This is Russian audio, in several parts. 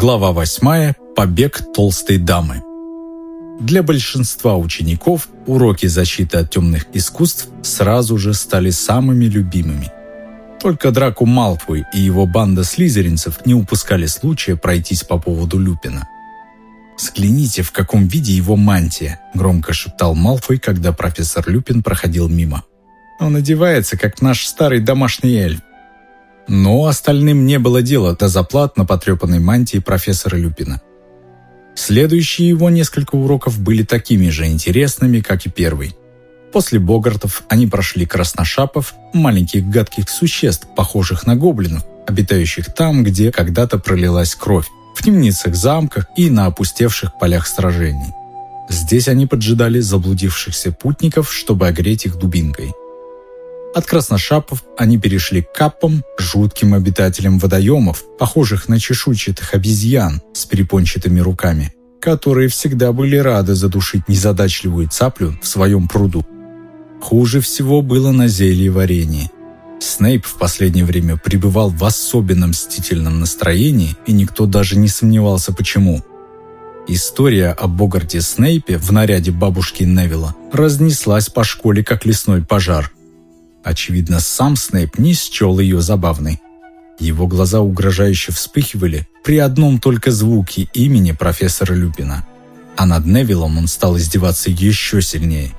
Глава 8. Побег толстой дамы. Для большинства учеников уроки защиты от темных искусств сразу же стали самыми любимыми. Только Драку Малфой и его банда слизеринцев не упускали случая пройтись по поводу Люпина. «Взгляните, в каком виде его мантия», – громко шептал Малфой, когда профессор Люпин проходил мимо. «Он одевается, как наш старый домашний эльф. Но остальным не было дела до заплат на потрепанной мантии профессора Люпина. Следующие его несколько уроков были такими же интересными, как и первый. После Богартов они прошли красношапов, маленьких гадких существ, похожих на гоблинов, обитающих там, где когда-то пролилась кровь, в темницах замках и на опустевших полях сражений. Здесь они поджидали заблудившихся путников, чтобы огреть их дубинкой. От красношапов они перешли к капам, жутким обитателям водоемов, похожих на чешуйчатых обезьян с перепончатыми руками, которые всегда были рады задушить незадачливую цаплю в своем пруду. Хуже всего было на зелье варенье. Снейп в последнее время пребывал в особенно мстительном настроении, и никто даже не сомневался почему. История о Богарте Снейпе в наряде бабушки Невилла разнеслась по школе как лесной пожар – Очевидно, сам Снейп не счел ее забавной. Его глаза угрожающе вспыхивали при одном только звуке имени профессора Люпина. А над Невиллом он стал издеваться еще сильнее.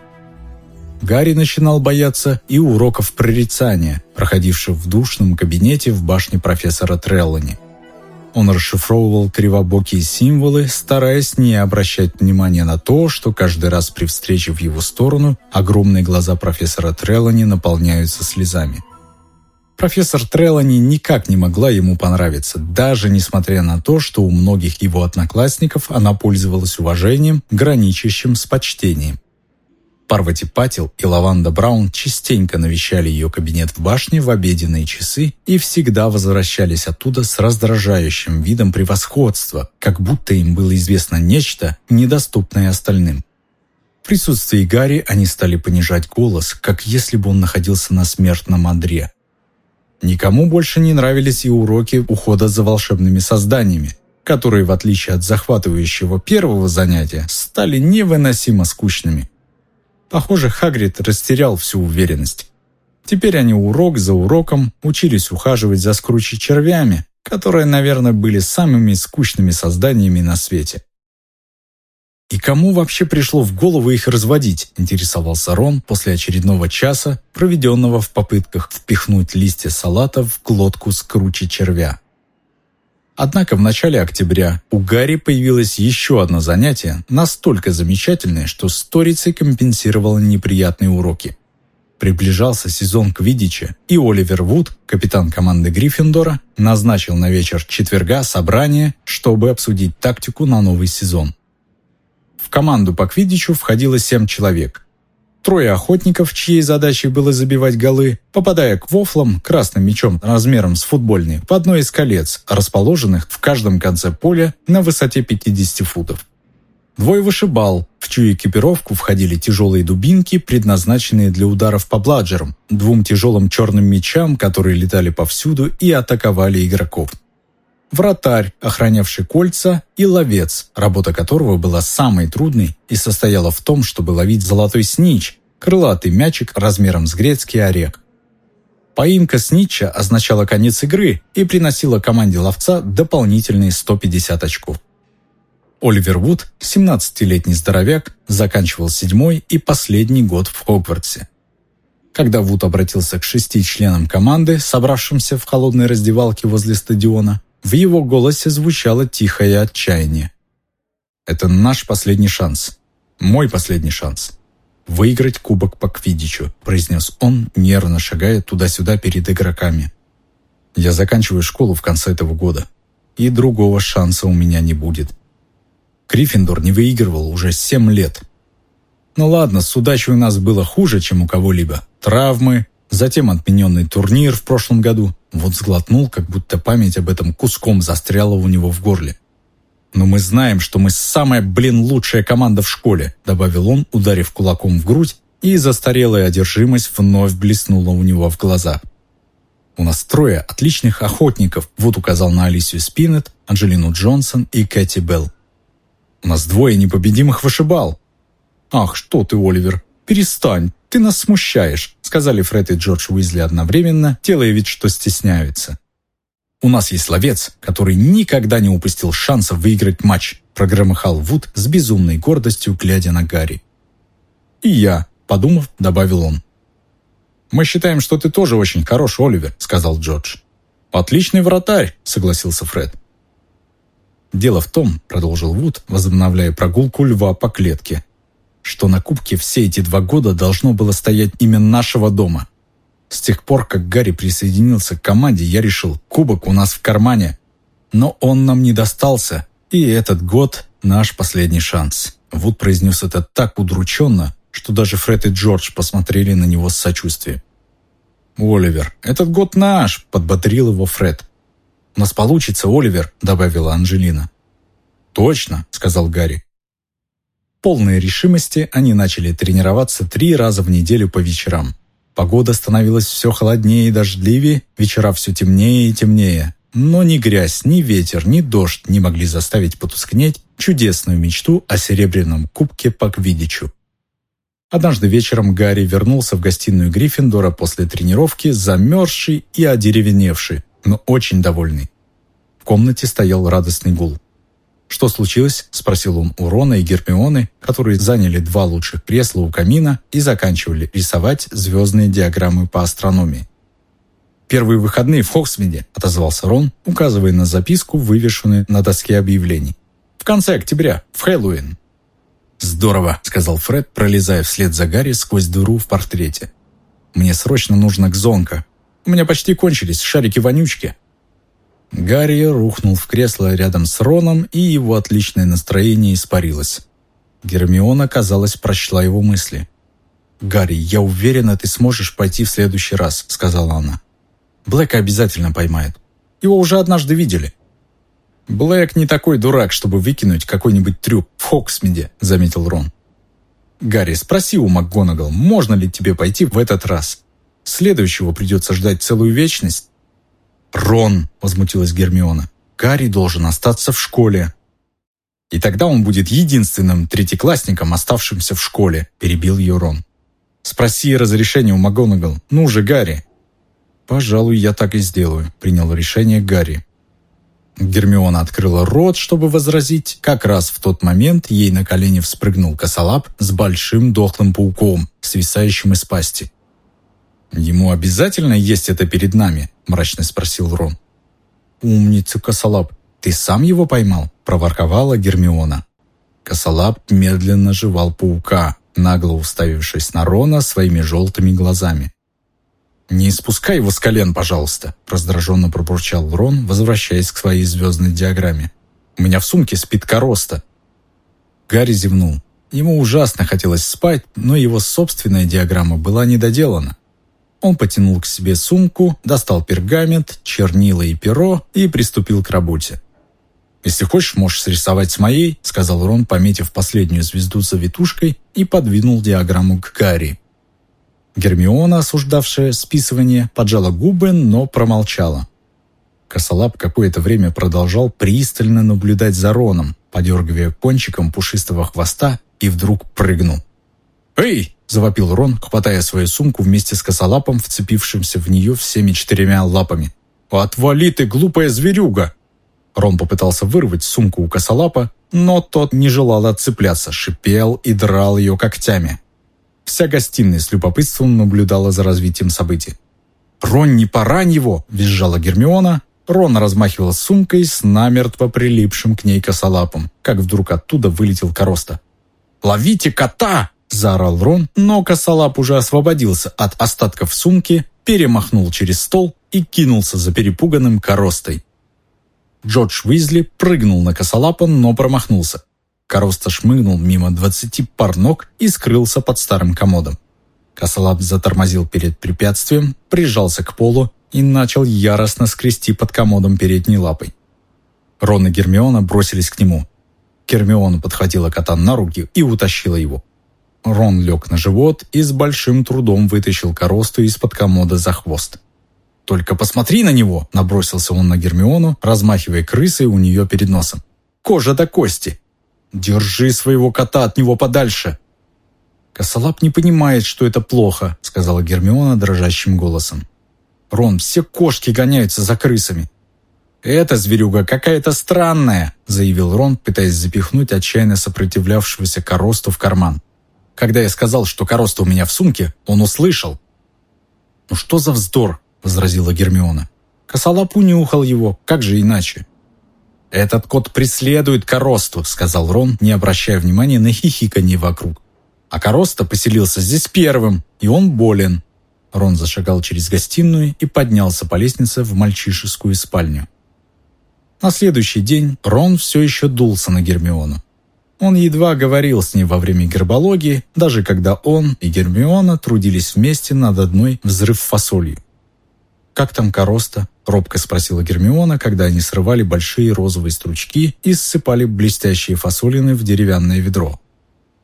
Гарри начинал бояться и уроков прорицания, проходивших в душном кабинете в башне профессора Треллани – он расшифровывал кривобокие символы, стараясь не обращать внимания на то, что каждый раз при встрече в его сторону огромные глаза профессора Треллани наполняются слезами. Профессор Треллани никак не могла ему понравиться, даже несмотря на то, что у многих его одноклассников она пользовалась уважением, граничащим с почтением. Парвати Патил и Лаванда Браун частенько навещали ее кабинет в башне в обеденные часы и всегда возвращались оттуда с раздражающим видом превосходства, как будто им было известно нечто, недоступное остальным. В присутствии Гарри они стали понижать голос, как если бы он находился на смертном одре. Никому больше не нравились и уроки ухода за волшебными созданиями, которые, в отличие от захватывающего первого занятия, стали невыносимо скучными. Похоже, Хагрид растерял всю уверенность. Теперь они урок за уроком учились ухаживать за скручи червями, которые, наверное, были самыми скучными созданиями на свете. «И кому вообще пришло в голову их разводить?» – интересовался Рон после очередного часа, проведенного в попытках впихнуть листья салата в глотку скручи червя. Однако в начале октября у Гарри появилось еще одно занятие, настолько замечательное, что сторицей компенсировало неприятные уроки. Приближался сезон Квидича, и Оливер Вуд, капитан команды Гриффиндора, назначил на вечер четверга собрание, чтобы обсудить тактику на новый сезон. В команду по Квидичу входило семь человек, Трое охотников, чьей задачей было забивать голы, попадая к вофлам красным мячом размером с футбольный в одно из колец, расположенных в каждом конце поля на высоте 50 футов. Двое вышибал, в чью экипировку входили тяжелые дубинки, предназначенные для ударов по бладжерам, двум тяжелым черным мечам, которые летали повсюду и атаковали игроков. Вратарь, охранявший кольца, и ловец, работа которого была самой трудной и состояла в том, чтобы ловить золотой снич, крылатый мячик размером с грецкий орех. Поимка снича означала конец игры и приносила команде ловца дополнительные 150 очков. Оливер Вуд, 17-летний здоровяк, заканчивал седьмой и последний год в Хогвартсе. Когда Вуд обратился к шести членам команды, собравшимся в холодной раздевалке возле стадиона, в его голосе звучало тихое отчаяние. «Это наш последний шанс. Мой последний шанс. Выиграть кубок по квидичу», произнес он, нервно шагая туда-сюда перед игроками. «Я заканчиваю школу в конце этого года, и другого шанса у меня не будет. Гриффиндор не выигрывал уже семь лет. Ну ладно, с удачей у нас было хуже, чем у кого-либо. Травмы, затем отмененный турнир в прошлом году. Вот сглотнул, как будто память об этом куском застряла у него в горле. «Но мы знаем, что мы самая, блин, лучшая команда в школе», добавил он, ударив кулаком в грудь, и застарелая одержимость вновь блеснула у него в глаза. У нас трое отличных охотников. Вот указал на Алисию Спинет, Анджелину Джонсон и Кэти Белл. У нас двое непобедимых вышибал. Ах, что ты, Оливер, перестань, ты нас смущаешь, сказали Фред и Джордж Уизли одновременно, делая вид, что стесняются. «У нас есть ловец, который никогда не упустил шанса выиграть матч», прогромыхал Вуд с безумной гордостью, глядя на Гарри. «И я», — подумав, добавил он. «Мы считаем, что ты тоже очень хорош, Оливер», — сказал Джордж. «Отличный вратарь», — согласился Фред. «Дело в том», — продолжил Вуд, возобновляя прогулку льва по клетке, «что на кубке все эти два года должно было стоять имя нашего дома. С тех пор, как Гарри присоединился к команде, я решил, кубок у нас в кармане. Но он нам не достался, и этот год — наш последний шанс». Вуд произнес это так удрученно, что даже Фред и Джордж посмотрели на него с сочувствием. «Оливер, этот год наш!» – подбодрил его Фред. «У нас получится, Оливер!» – добавила Анжелина. «Точно!» – сказал Гарри. Полной решимости они начали тренироваться три раза в неделю по вечерам. Погода становилась все холоднее и дождливее, вечера все темнее и темнее. Но ни грязь, ни ветер, ни дождь не могли заставить потускнеть чудесную мечту о серебряном кубке по Квидичу. Однажды вечером Гарри вернулся в гостиную Гриффиндора после тренировки, замерзший и одеревеневший, но очень довольный. В комнате стоял радостный гул. «Что случилось?» – спросил он у Рона и Гермионы, которые заняли два лучших кресла у камина и заканчивали рисовать звездные диаграммы по астрономии. «Первые выходные в Хоксмиде», – отозвался Рон, указывая на записку, вывешенную на доске объявлений. «В конце октября, в Хэллоуин». «Здорово», — сказал Фред, пролезая вслед за Гарри сквозь дыру в портрете. «Мне срочно нужно к Зонка. У меня почти кончились шарики-вонючки». Гарри рухнул в кресло рядом с Роном, и его отличное настроение испарилось. Гермиона, казалось, прочла его мысли. «Гарри, я уверена, ты сможешь пойти в следующий раз», — сказала она. «Блэка обязательно поймает. Его уже однажды видели. «Блэк не такой дурак, чтобы выкинуть какой-нибудь трюк в Хоксмиде», — заметил Рон. «Гарри, спроси у МакГонагал, можно ли тебе пойти в этот раз? Следующего придется ждать целую вечность». «Рон», — возмутилась Гермиона, — «Гарри должен остаться в школе». «И тогда он будет единственным третьеклассником, оставшимся в школе», — перебил ее Рон. «Спроси разрешение у МакГонагал. Ну же, Гарри». «Пожалуй, я так и сделаю», — принял решение Гарри. Гермиона открыла рот, чтобы возразить. Как раз в тот момент ей на колени вспрыгнул косолап с большим дохлым пауком, свисающим из пасти. «Ему обязательно есть это перед нами?» – мрачно спросил Рон. «Умница, косолап, ты сам его поймал?» – проворковала Гермиона. Косолап медленно жевал паука, нагло уставившись на Рона своими желтыми глазами. «Не спускай его с колен, пожалуйста», — раздраженно пробурчал Рон, возвращаясь к своей звездной диаграмме. «У меня в сумке спит короста». Гарри зевнул. Ему ужасно хотелось спать, но его собственная диаграмма была недоделана. Он потянул к себе сумку, достал пергамент, чернила и перо и приступил к работе. «Если хочешь, можешь срисовать с моей», — сказал Рон, пометив последнюю звезду за витушкой и подвинул диаграмму к Гарри. Гермиона, осуждавшая списывание, поджала губы, но промолчала. Косолап какое-то время продолжал пристально наблюдать за Роном, подергивая кончиком пушистого хвоста, и вдруг прыгнул. «Эй!» – завопил Рон, хватая свою сумку вместе с косолапом, вцепившимся в нее всеми четырьмя лапами. «Отвали ты, глупая зверюга!» Рон попытался вырвать сумку у косолапа, но тот не желал отцепляться, шипел и драл ее когтями. Вся гостиная с любопытством наблюдала за развитием событий. «Рон, не порань его!» – визжала Гермиона. Рон размахивал сумкой с намертво прилипшим к ней косолапом, как вдруг оттуда вылетел короста. «Ловите кота!» – заорал Рон, но косолап уже освободился от остатков сумки, перемахнул через стол и кинулся за перепуганным коростой. Джордж Уизли прыгнул на косолапа, но промахнулся. Короста шмыгнул мимо двадцати пар ног и скрылся под старым комодом. Косолап затормозил перед препятствием, прижался к полу и начал яростно скрести под комодом передней лапой. Рон и Гермиона бросились к нему. Гермиона подхватила кота на руки и утащила его. Рон лег на живот и с большим трудом вытащил коросту из-под комода за хвост. «Только посмотри на него!» – набросился он на Гермиону, размахивая крысой у нее перед носом. «Кожа до кости! Держи своего кота от него подальше!» «Косолап не понимает, что это плохо», – сказала Гермиона дрожащим голосом. «Рон, все кошки гоняются за крысами». «Эта зверюга какая-то странная», – заявил Рон, пытаясь запихнуть отчаянно сопротивлявшегося коросту в карман. Когда я сказал, что короста у меня в сумке, он услышал. «Ну что за вздор?» – возразила Гермиона. Косолап унюхал его, как же иначе? «Этот кот преследует коросту», – сказал Рон, не обращая внимания на хихиканье вокруг. «А короста поселился здесь первым, и он болен». Рон зашагал через гостиную и поднялся по лестнице в мальчишескую спальню. На следующий день Рон все еще дулся на Гермиону. Он едва говорил с ней во время гербологии, даже когда он и Гермиона трудились вместе над одной взрыв фасолью. «Как там короста?» – робко спросила Гермиона, когда они срывали большие розовые стручки и ссыпали блестящие фасолины в деревянное ведро.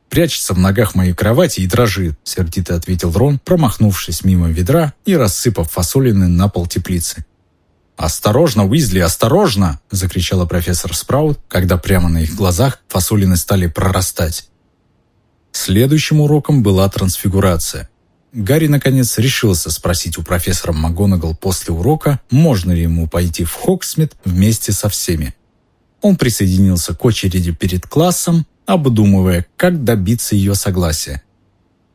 «Прячется в ногах моей кровати и дрожит», – сердито ответил Рон, промахнувшись мимо ведра и рассыпав фасолины на пол теплицы. «Осторожно, Уизли, осторожно!» – закричала профессор Спраут, когда прямо на их глазах фасолины стали прорастать. Следующим уроком была трансфигурация. Гарри, наконец, решился спросить у профессора МакГонагал после урока, можно ли ему пойти в Хоксмит вместе со всеми. Он присоединился к очереди перед классом, обдумывая, как добиться ее согласия.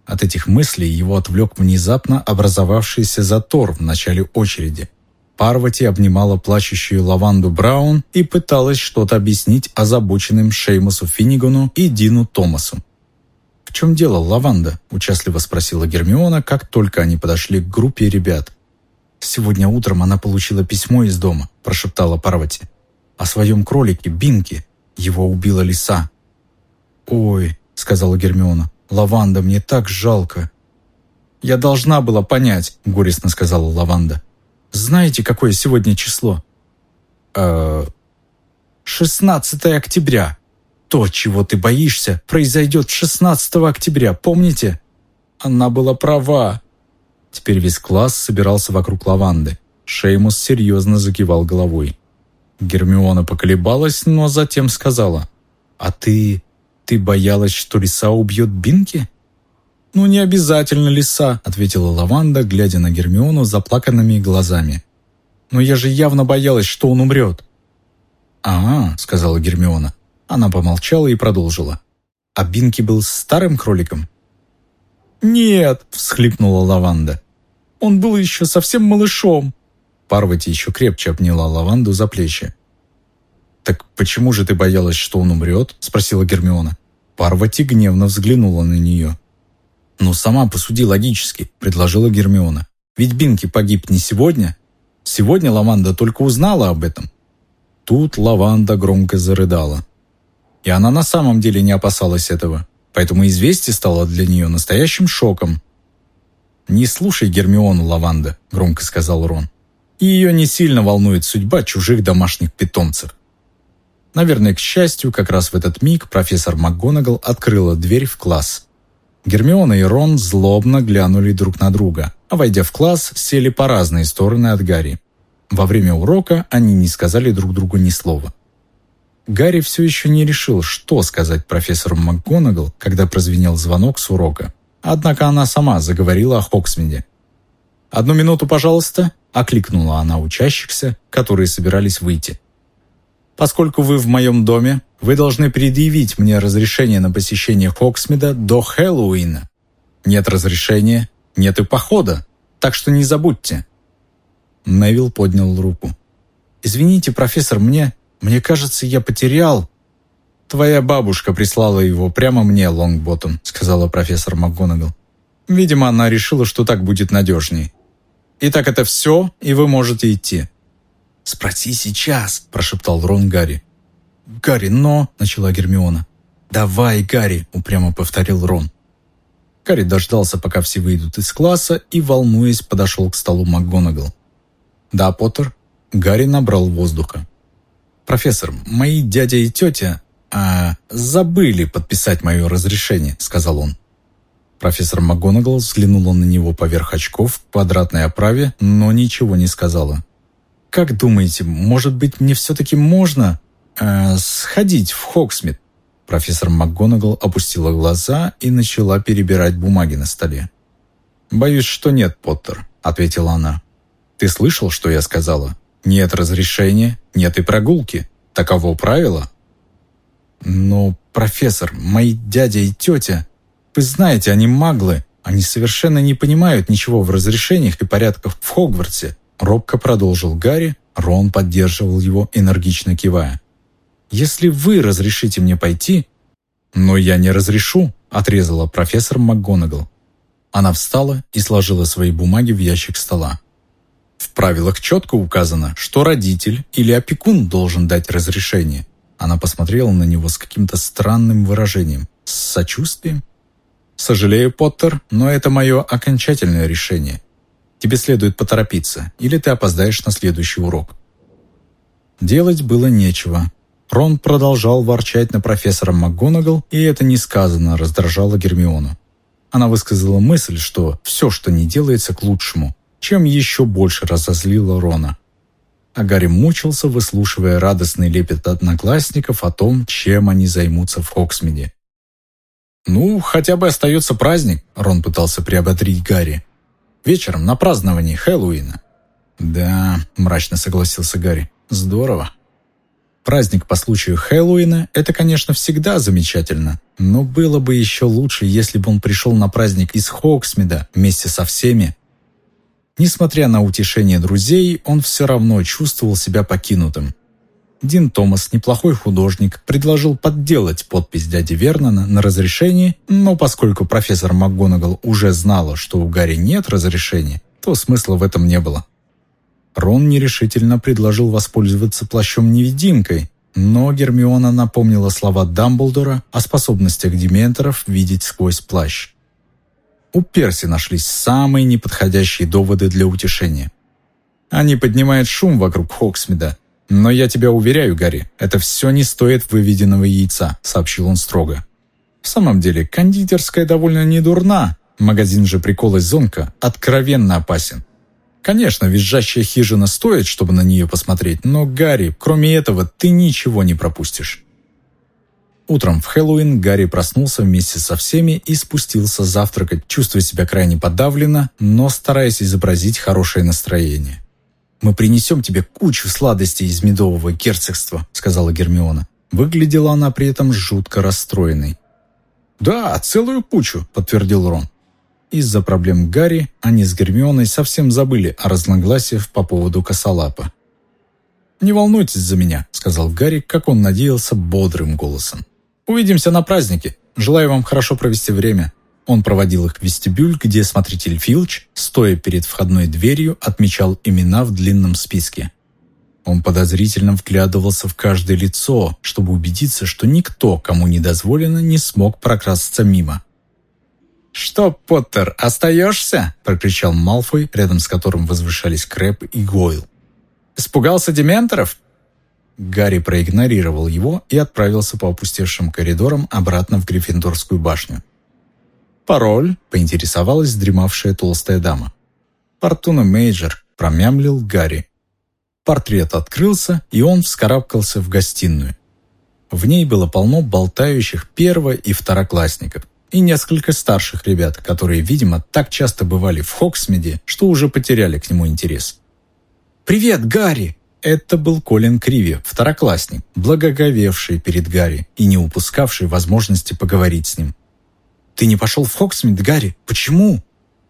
От этих мыслей его отвлек внезапно образовавшийся затор в начале очереди. Парвати обнимала плачущую Лаванду Браун и пыталась что-то объяснить озабоченным Шеймусу Финнигану и Дину Томасу. «В чем дело, Лаванда?» – участливо спросила Гермиона, как только они подошли к группе ребят. «Сегодня утром она получила письмо из дома», – прошептала Парвати. «О своем кролике, Бинке. Его убила лиса». «Ой», – сказала Гермиона, – «Лаванда, мне так жалко». «Я должна была понять», – горестно сказала Лаванда. Знаете, какое сегодня число? Э, 16 октября. То, чего ты боишься, произойдет 16 октября, помните? Она была права. Теперь весь класс собирался вокруг лаванды. Шеймус серьезно закивал головой. Гермиона поколебалась, но затем сказала. «А ты... ты боялась, что лиса убьет Бинки?» «Ну, не обязательно лиса», — ответила Лаванда, глядя на Гермиону заплаканными глазами. «Но я же явно боялась, что он умрет». «А, — сказала Гермиона. Она помолчала и продолжила. «А Бинки был старым кроликом?» «Нет», — всхлипнула Лаванда. «Он был еще совсем малышом». Парвати еще крепче обняла Лаванду за плечи. «Так почему же ты боялась, что он умрет?» — спросила Гермиона. Парвати гневно взглянула на нее. «Ну, сама посуди логически», — предложила Гермиона. «Ведь Бинки погиб не сегодня. Сегодня Лаванда только узнала об этом». Тут Лаванда громко зарыдала. И она на самом деле не опасалась этого, поэтому известие стало для нее настоящим шоком. «Не слушай Гермиону, Лаванда», — громко сказал Рон. «Ее не сильно волнует судьба чужих домашних питомцев». Наверное, к счастью, как раз в этот миг профессор МакГонагал открыла дверь в класс. Гермиона и Рон злобно глянули друг на друга, а войдя в класс, сели по разные стороны от Гарри. Во время урока они не сказали друг другу ни слова. Гарри все еще не решил, что сказать профессору МакГонагал, когда прозвенел звонок с урока. Однако она сама заговорила о Хоксмиде. «Одну минуту, пожалуйста», — окликнула она учащихся, которые собирались выйти. Поскольку вы в моем доме, вы должны предъявить мне разрешение на посещение Хоксмида до Хэллоуина. Нет разрешения, нет и похода, так что не забудьте». Невил поднял руку. «Извините, профессор, мне... Мне кажется, я потерял...» «Твоя бабушка прислала его прямо мне, Лонгботтом», сказала профессор МакГонагал. «Видимо, она решила, что так будет надежней. Итак, это все, и вы можете идти. «Спроси сейчас», – прошептал Рон Гарри. «Гарри, но...» – начала Гермиона. «Давай, Гарри», – упрямо повторил Рон. Гарри дождался, пока все выйдут из класса, и, волнуясь, подошел к столу МакГонагал. «Да, Поттер?» Гарри набрал воздуха. «Профессор, мои дядя и тетя а, забыли подписать мое разрешение», — сказал он. Профессор МакГонагал взглянула на него поверх очков в квадратной оправе, но ничего не сказала. «Как думаете, может быть, мне все-таки можно э, сходить в Хоксмит?» Профессор МакГонагал опустила глаза и начала перебирать бумаги на столе. «Боюсь, что нет, Поттер», — ответила она. «Ты слышал, что я сказала? Нет разрешения, нет и прогулки. Таково правило». «Но, профессор, мои дядя и тетя, вы знаете, они маглы. Они совершенно не понимают ничего в разрешениях и порядках в Хогвартсе», робко продолжил Гарри, Рон поддерживал его, энергично кивая. «Если вы разрешите мне пойти...» «Но я не разрешу», — отрезала профессор МакГонагал. Она встала и сложила свои бумаги в ящик стола. В правилах четко указано, что родитель или опекун должен дать разрешение. Она посмотрела на него с каким-то странным выражением. С сочувствием? «Сожалею, Поттер, но это мое окончательное решение. Тебе следует поторопиться, или ты опоздаешь на следующий урок». Делать было нечего. Рон продолжал ворчать на профессора МакГонагал, и это несказанно раздражало Гермиону. Она высказала мысль, что все, что не делается, к лучшему, чем еще больше разозлила Рона. А Гарри мучился, выслушивая радостный лепет одноклассников о том, чем они займутся в Хоксмиде. «Ну, хотя бы остается праздник», — Рон пытался приободрить Гарри. «Вечером на праздновании Хэллоуина». «Да», — мрачно согласился Гарри, — «здорово». Праздник по случаю Хэллоуина – это, конечно, всегда замечательно, но было бы еще лучше, если бы он пришел на праздник из Хоксмида вместе со всеми. Несмотря на утешение друзей, он все равно чувствовал себя покинутым. Дин Томас, неплохой художник, предложил подделать подпись дяди Вернона на разрешение, но поскольку профессор МакГонагал уже знала, что у Гарри нет разрешения, то смысла в этом не было. Рон нерешительно предложил воспользоваться плащом-невидимкой, но Гермиона напомнила слова Дамблдора о способностях дементоров видеть сквозь плащ. У Перси нашлись самые неподходящие доводы для утешения. Они поднимают шум вокруг Хоксмида, но я тебя уверяю, Гарри, это все не стоит выведенного яйца, сообщил он строго. В самом деле, кондитерская довольно недурна, магазин же прикола Зонка откровенно опасен. Конечно, визжащая хижина стоит, чтобы на нее посмотреть, но, Гарри, кроме этого, ты ничего не пропустишь. Утром в Хэллоуин Гарри проснулся вместе со всеми и спустился завтракать, чувствуя себя крайне подавленно, но стараясь изобразить хорошее настроение. «Мы принесем тебе кучу сладостей из медового герцогства», — сказала Гермиона. Выглядела она при этом жутко расстроенной. «Да, целую кучу», — подтвердил Рон. Из-за проблем Гарри они с Гермионой совсем забыли о разногласиях по поводу косолапа. «Не волнуйтесь за меня», — сказал Гарри, как он надеялся, бодрым голосом. «Увидимся на празднике. Желаю вам хорошо провести время». Он проводил их в вестибюль, где смотритель Филч, стоя перед входной дверью, отмечал имена в длинном списке. Он подозрительно вглядывался в каждое лицо, чтобы убедиться, что никто, кому не дозволено, не смог прокрасться мимо. «Что, Поттер, остаешься?» – прокричал Малфой, рядом с которым возвышались Крэбб и Гойл. «Испугался дементоров?» Гарри проигнорировал его и отправился по опустевшим коридорам обратно в Гриффиндорскую башню. «Пароль?» – поинтересовалась дремавшая толстая дама. «Фортуна Мейджор», – промямлил Гарри. Портрет открылся, и он вскарабкался в гостиную. В ней было полно болтающих перво- и второклассников и несколько старших ребят, которые, видимо, так часто бывали в Хоксмиде, что уже потеряли к нему интерес. «Привет, Гарри!» Это был Колин Криви, второклассник, благоговевший перед Гарри и не упускавший возможности поговорить с ним. «Ты не пошел в Хоксмид, Гарри? Почему?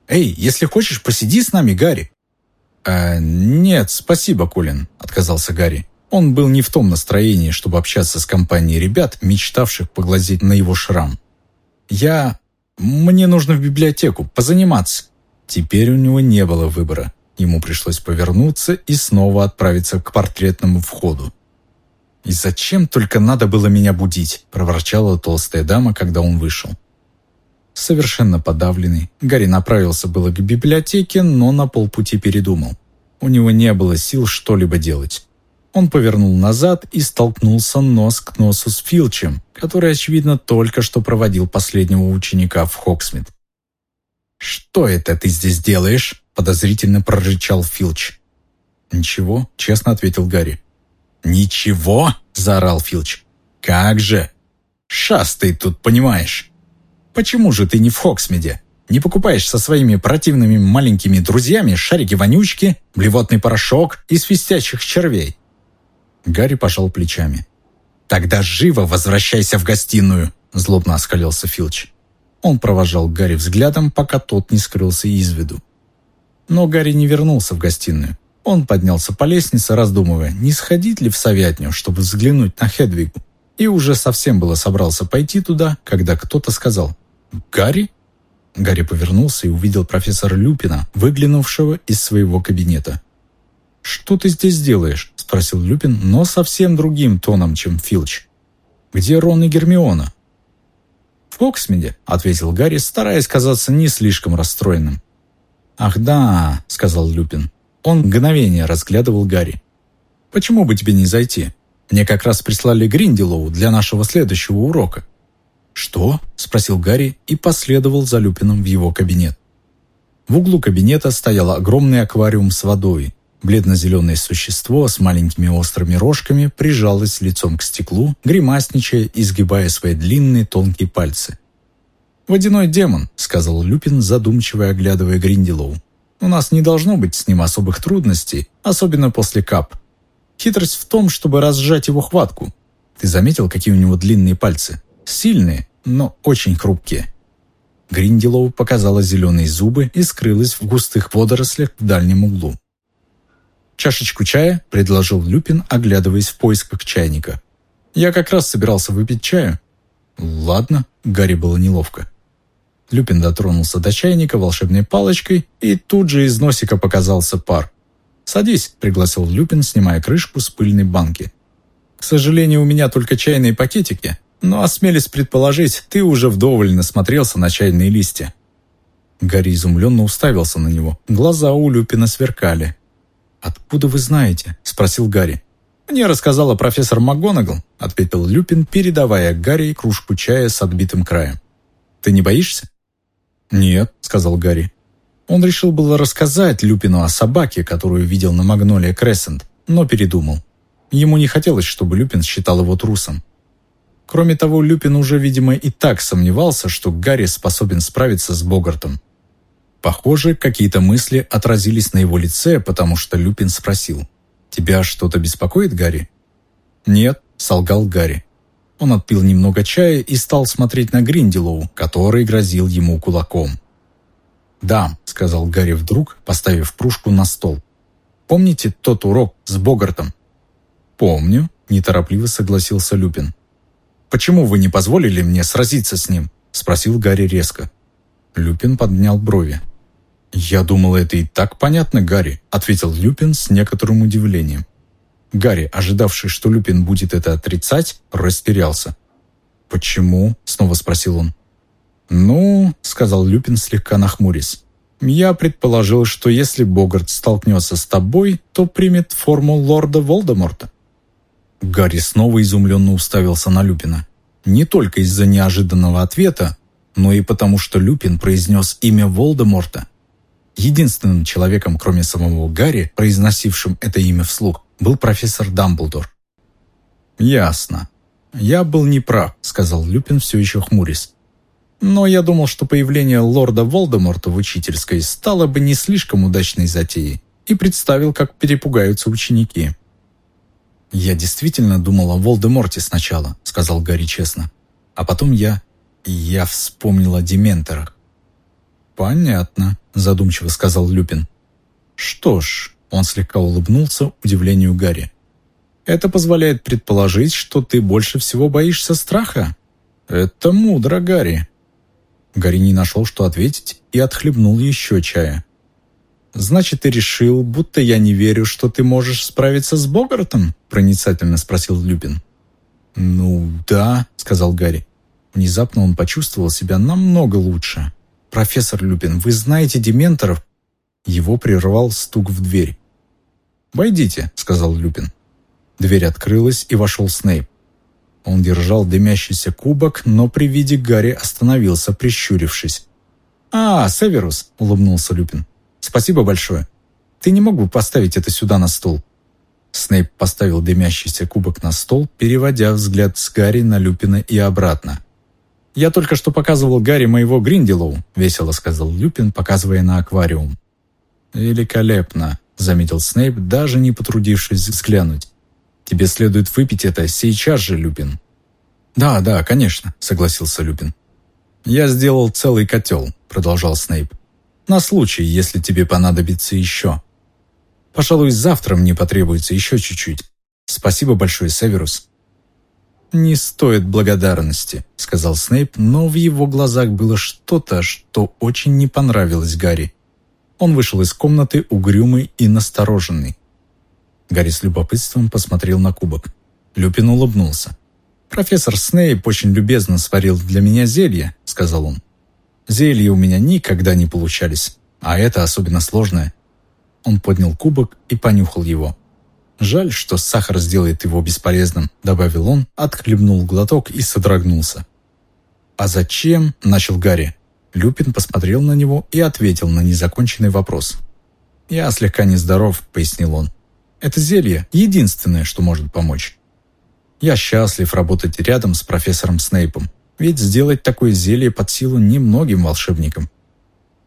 Эй, если хочешь, посиди с нами, Гарри!» «Э, «Нет, спасибо, Колин», — отказался Гарри. Он был не в том настроении, чтобы общаться с компанией ребят, мечтавших поглазеть на его шрам. Я... Мне нужно в библиотеку, позаниматься». Теперь у него не было выбора. Ему пришлось повернуться и снова отправиться к портретному входу. «И зачем только надо было меня будить?» – проворчала толстая дама, когда он вышел. Совершенно подавленный, Гарри направился было к библиотеке, но на полпути передумал. У него не было сил что-либо делать. Он повернул назад и столкнулся нос к носу с Филчем, который, очевидно, только что проводил последнего ученика в Хоксмит. «Что это ты здесь делаешь?» — подозрительно прорычал Филч. «Ничего», — честно ответил Гарри. «Ничего?» — заорал Филч. «Как же? Шастай тут, понимаешь? Почему же ты не в Хоксмеде? Не покупаешь со своими противными маленькими друзьями шарики-вонючки, блевотный порошок и свистящих червей?» Гарри пожал плечами. «Тогда живо возвращайся в гостиную!» – злобно оскалился Филч. Он провожал Гарри взглядом, пока тот не скрылся из виду. Но Гарри не вернулся в гостиную. Он поднялся по лестнице, раздумывая, не сходить ли в совятню, чтобы взглянуть на Хедвигу. И уже совсем было собрался пойти туда, когда кто-то сказал «Гарри?» Гарри повернулся и увидел профессора Люпина, выглянувшего из своего кабинета. «Что ты здесь делаешь?» – спросил Люпин, но совсем другим тоном, чем Филч. «Где Рон и Гермиона?» «В Оксмеде», – ответил Гарри, стараясь казаться не слишком расстроенным. «Ах да», – сказал Люпин. Он мгновение разглядывал Гарри. «Почему бы тебе не зайти? Мне как раз прислали Гринделоу для нашего следующего урока». «Что?» – спросил Гарри и последовал за Люпином в его кабинет. В углу кабинета стоял огромный аквариум с водой. Бледно-зеленое существо с маленькими острыми рожками прижалось лицом к стеклу, гримасничая и сгибая свои длинные тонкие пальцы. «Водяной демон», — сказал Люпин, задумчиво оглядывая Гринделоу. «У нас не должно быть с ним особых трудностей, особенно после кап. Хитрость в том, чтобы разжать его хватку. Ты заметил, какие у него длинные пальцы? Сильные, но очень хрупкие». Гринделоу показала зеленые зубы и скрылась в густых водорослях в дальнем углу. «Чашечку чая?» – предложил Люпин, оглядываясь в поисках чайника. «Я как раз собирался выпить чаю». «Ладно», – Гарри было неловко. Люпин дотронулся до чайника волшебной палочкой, и тут же из носика показался пар. «Садись», – пригласил Люпин, снимая крышку с пыльной банки. «К сожалению, у меня только чайные пакетики, но осмелись предположить, ты уже вдоволь насмотрелся на чайные листья». Гарри изумленно уставился на него. Глаза у Люпина сверкали. «Откуда вы знаете?» – спросил Гарри. «Мне рассказала профессор МакГонагал», – ответил Люпин, передавая Гарри кружку чая с отбитым краем. «Ты не боишься?» «Нет», – сказал Гарри. Он решил было рассказать Люпину о собаке, которую видел на Магнолия Крессент, но передумал. Ему не хотелось, чтобы Люпин считал его трусом. Кроме того, Люпин уже, видимо, и так сомневался, что Гарри способен справиться с Богартом. Похоже, какие-то мысли отразились на его лице, потому что Люпин спросил. «Тебя что-то беспокоит, Гарри?» «Нет», — солгал Гарри. Он отпил немного чая и стал смотреть на Гринделоу, который грозил ему кулаком. «Да», — сказал Гарри вдруг, поставив кружку на стол. «Помните тот урок с Богартом?» «Помню», — неторопливо согласился Люпин. «Почему вы не позволили мне сразиться с ним?» — спросил Гарри резко. Люпин поднял брови. «Я думал, это и так понятно, Гарри», — ответил Люпин с некоторым удивлением. Гарри, ожидавший, что Люпин будет это отрицать, растерялся. «Почему?» — снова спросил он. «Ну», — сказал Люпин, слегка нахмурясь, «я предположил, что если Богарт столкнется с тобой, то примет форму лорда Волдеморта». Гарри снова изумленно уставился на Люпина. Не только из-за неожиданного ответа, но и потому, что Люпин произнес имя Волдеморта Единственным человеком, кроме самого Гарри, произносившим это имя вслух, был профессор Дамблдор. «Ясно. Я был неправ», — сказал Люпин, все еще хмурясь. «Но я думал, что появление лорда Волдеморта в учительской стало бы не слишком удачной затеей, и представил, как перепугаются ученики». «Я действительно думал о Волдеморте сначала», — сказал Гарри честно. «А потом я... я вспомнил о Дементорах. «Понятно», — задумчиво сказал Люпин. «Что ж», — он слегка улыбнулся удивлению Гарри. «Это позволяет предположить, что ты больше всего боишься страха?» «Это мудро, Гарри». Гарри не нашел, что ответить, и отхлебнул еще чая. «Значит, ты решил, будто я не верю, что ты можешь справиться с Богартом?» проницательно спросил Люпин. «Ну, да», — сказал Гарри. Внезапно он почувствовал себя намного лучше. «Профессор Люпин, вы знаете дементоров?» Его прервал стук в дверь. «Войдите», — сказал Люпин. Дверь открылась, и вошел Снейп. Он держал дымящийся кубок, но при виде Гарри остановился, прищурившись. «А, Северус», — улыбнулся Люпин. «Спасибо большое. Ты не мог бы поставить это сюда на стол?» Снейп поставил дымящийся кубок на стол, переводя взгляд с Гарри на Люпина и обратно. «Я только что показывал Гарри моего Гринделоу», — весело сказал Люпин, показывая на аквариум. «Великолепно», — заметил Снейп, даже не потрудившись взглянуть. «Тебе следует выпить это сейчас же, Люпин». «Да, да, конечно», — согласился Люпин. «Я сделал целый котел», — продолжал Снейп. «На случай, если тебе понадобится еще». «Пожалуй, завтра мне потребуется еще чуть-чуть. Спасибо большое, Северус». «Не стоит благодарности», — сказал Снейп, но в его глазах было что-то, что очень не понравилось Гарри. Он вышел из комнаты угрюмый и настороженный. Гарри с любопытством посмотрел на кубок. Люпин улыбнулся. «Профессор Снейп очень любезно сварил для меня зелье», — сказал он. «Зелья у меня никогда не получались, а это особенно сложное». Он поднял кубок и понюхал его. «Жаль, что сахар сделает его бесполезным», — добавил он, отхлебнул глоток и содрогнулся. «А зачем?» — начал Гарри. Люпин посмотрел на него и ответил на незаконченный вопрос. «Я слегка нездоров», — пояснил он. «Это зелье — единственное, что может помочь. Я счастлив работать рядом с профессором Снейпом, ведь сделать такое зелье под силу немногим волшебникам.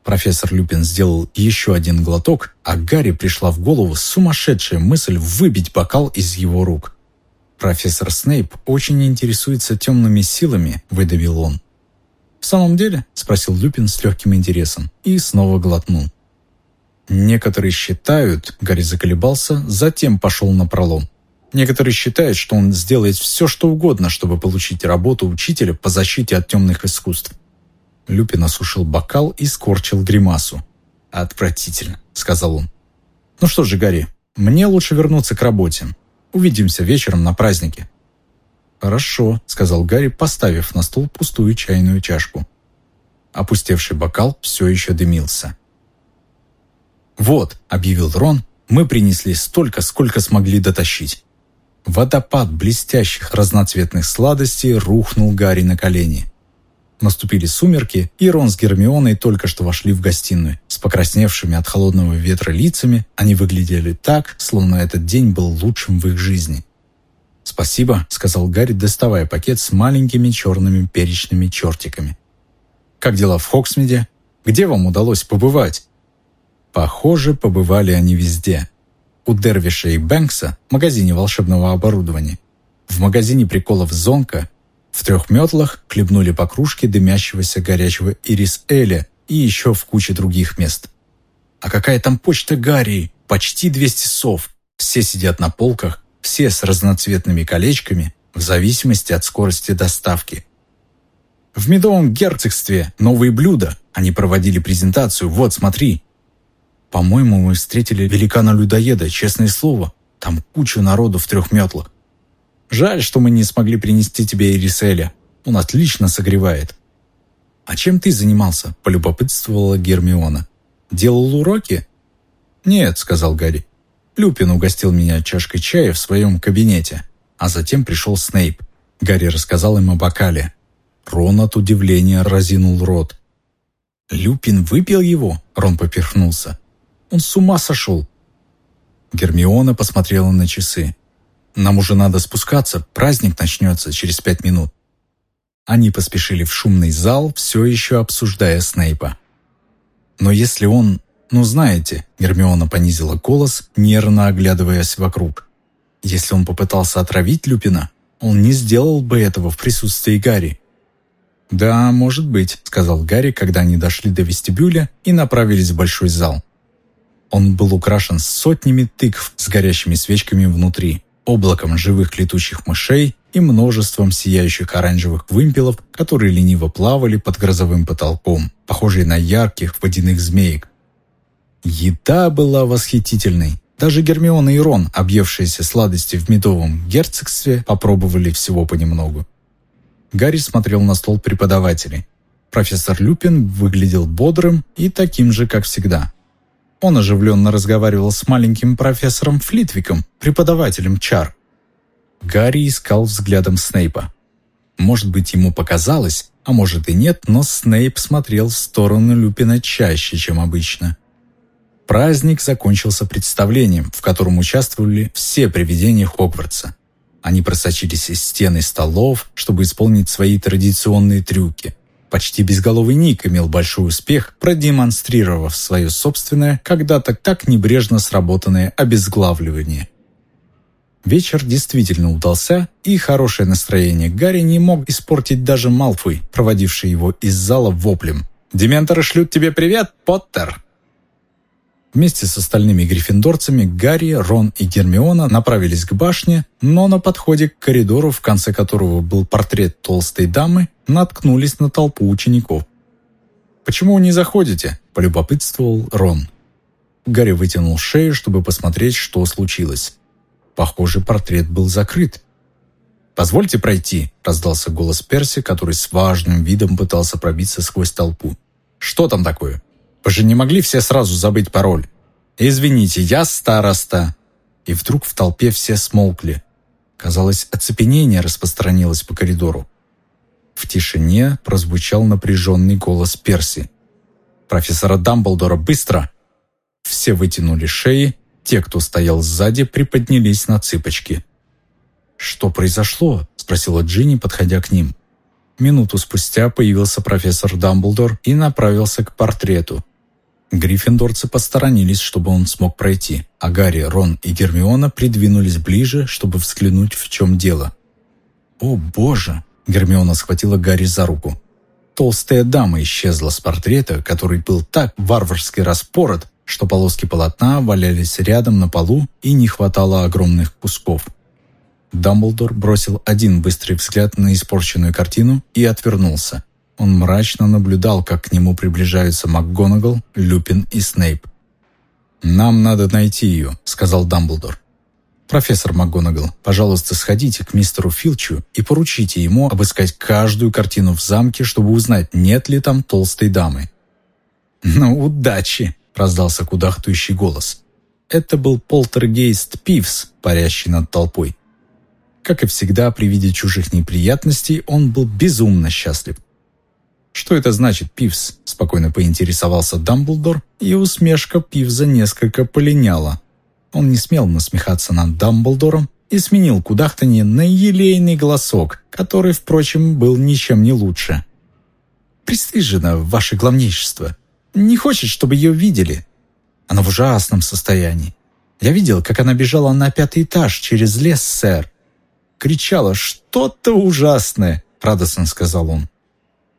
Профессор Люпин сделал еще один глоток, а Гарри пришла в голову сумасшедшая мысль выбить бокал из его рук. «Профессор Снейп очень интересуется темными силами», — выдавил он. «В самом деле?» — спросил Люпин с легким интересом и снова глотнул. Некоторые считают, Гарри заколебался, затем пошел на пролом. Некоторые считают, что он сделает все, что угодно, чтобы получить работу учителя по защите от темных искусств. Люпин осушил бокал и скорчил гримасу. «Отвратительно», — сказал он. «Ну что же, Гарри, мне лучше вернуться к работе. Увидимся вечером на празднике». «Хорошо», — сказал Гарри, поставив на стол пустую чайную чашку. Опустевший бокал все еще дымился. «Вот», — объявил Рон, — «мы принесли столько, сколько смогли дотащить». Водопад блестящих разноцветных сладостей рухнул Гарри на колени. Наступили сумерки, и Рон с Гермионой только что вошли в гостиную. С покрасневшими от холодного ветра лицами они выглядели так, словно этот день был лучшим в их жизни. «Спасибо», — сказал Гарри, доставая пакет с маленькими черными перечными чертиками. «Как дела в Хоксмиде? Где вам удалось побывать?» Похоже, побывали они везде у Дервиша и Бэнкса, магазине волшебного оборудования, в магазине приколов Зонка, в трех метлах хлебнули по кружке дымящегося горячего ирис Эля и еще в куче других мест. А какая там почта Гарри? Почти 200 сов. Все сидят на полках, все с разноцветными колечками, в зависимости от скорости доставки. В медовом герцогстве новые блюда. Они проводили презентацию. Вот, смотри. По-моему, мы встретили великана-людоеда, честное слово. Там куча народу в трех метлах. Жаль, что мы не смогли принести тебе Ириселя. Он отлично согревает». «А чем ты занимался?» – полюбопытствовала Гермиона. «Делал уроки?» «Нет», – сказал Гарри. «Люпин угостил меня чашкой чая в своем кабинете, а затем пришел Снейп. Гарри рассказал им о бокале. Рон от удивления разинул рот. «Люпин выпил его?» – Рон поперхнулся. Он с ума сошел!» Гермиона посмотрела на часы. «Нам уже надо спускаться, праздник начнется через пять минут». Они поспешили в шумный зал, все еще обсуждая Снейпа. «Но если он... Ну, знаете...» Гермиона понизила голос, нервно оглядываясь вокруг. «Если он попытался отравить Люпина, он не сделал бы этого в присутствии Гарри». «Да, может быть», — сказал Гарри, когда они дошли до вестибюля и направились в большой зал. Он был украшен сотнями тыкв с горящими свечками внутри, облаком живых летучих мышей и множеством сияющих оранжевых вымпелов, которые лениво плавали под грозовым потолком, похожие на ярких водяных змеек. Еда была восхитительной. Даже Гермиона и Рон, объевшиеся сладости в медовом герцогстве, попробовали всего понемногу. Гарри смотрел на стол преподавателей. Профессор Люпин выглядел бодрым и таким же, как всегда. Он оживленно разговаривал с маленьким профессором Флитвиком, преподавателем чар. Гарри искал взглядом Снейпа. Может быть, ему показалось, А может и нет, но Снейп смотрел в сторону Люпина чаще, чем обычно. Праздник закончился представлением, в котором участвовали все привидения Хогвартса. Они просочились из стены столов, чтобы исполнить свои традиционные трюки. Почти безголовый Ник имел большой успех, продемонстрировав свое собственное, когда-то так небрежно сработанное обезглавливание. Вечер действительно удался, и хорошее настроение Гарри не мог испортить даже Малфой, проводивший его из зала воплем. «Дементоры шлют тебе привет, Поттер!» Вместе с остальными гриффиндорцами Гарри, Рон и Гермиона направились к башне, но на подходе к коридору, в конце которого был портрет толстой дамы, наткнулись на толпу учеников. «Почему не заходите?» – полюбопытствовал Рон. Гарри вытянул шею, чтобы посмотреть, что случилось. Похоже, портрет был закрыт. «Позвольте пройти», – раздался голос Перси, который с важным видом пытался пробиться сквозь толпу. «Что там такое?» Вы же не могли все сразу забыть пароль? Извините, я староста. И вдруг в толпе все смолкли. Казалось, оцепенение распространилось по коридору. В тишине прозвучал напряженный голос Перси. «Профессора Дамблдора, быстро!» Все вытянули шеи, те, кто стоял сзади, приподнялись на цыпочки. «Что произошло?» – спросила Джинни, подходя к ним. Минуту спустя появился профессор Дамблдор и направился к портрету. Гриффиндорцы посторонились, чтобы он смог пройти, а Гарри, Рон и Гермиона придвинулись ближе, чтобы взглянуть, в чем дело. «О, боже!» – Гермиона схватила Гарри за руку. Толстая дама исчезла с портрета, который был так варварски распорот, что полоски полотна валялись рядом на полу и не хватало огромных кусков. Дамблдор бросил один быстрый взгляд на испорченную картину и отвернулся. Он мрачно наблюдал, как к нему приближаются МакГонагал, Люпин и Снейп. «Нам надо найти ее», — сказал Дамблдор. «Профессор МакГонагал, пожалуйста, сходите к мистеру Филчу и поручите ему обыскать каждую картину в замке, чтобы узнать, нет ли там толстой дамы». «Ну, удачи!» — раздался кудахтающий голос. Это был полтергейст Пивс, парящий над толпой. Как и всегда, при виде чужих неприятностей он был безумно счастлив. «Что это значит, Пивс?» – спокойно поинтересовался Дамблдор, и усмешка Пивза несколько полиняла. Он не смел насмехаться над Дамблдором и сменил кудахтанье на елейный голосок, который, впрочем, был ничем не лучше. «Пристыжена, ваше главнейшество. Не хочет, чтобы ее видели. Она в ужасном состоянии. Я видел, как она бежала на пятый этаж через лес, сэр. Кричала «Что-то ужасное!» — радостно сказал он.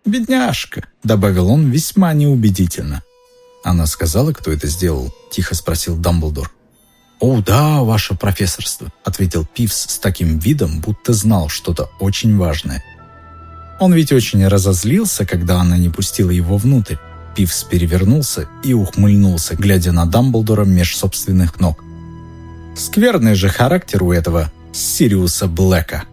«Бедняжка», — добавил он весьма неубедительно. «Она сказала, кто это сделал?» — тихо спросил Дамблдор. «О, да, ваше профессорство», — ответил Пивс с таким видом, будто знал что-то очень важное. Он ведь очень разозлился, когда она не пустила его внутрь. Пивс перевернулся и ухмыльнулся, глядя на Дамблдора меж собственных ног. «Скверный же характер у этого Сириуса Блэка»,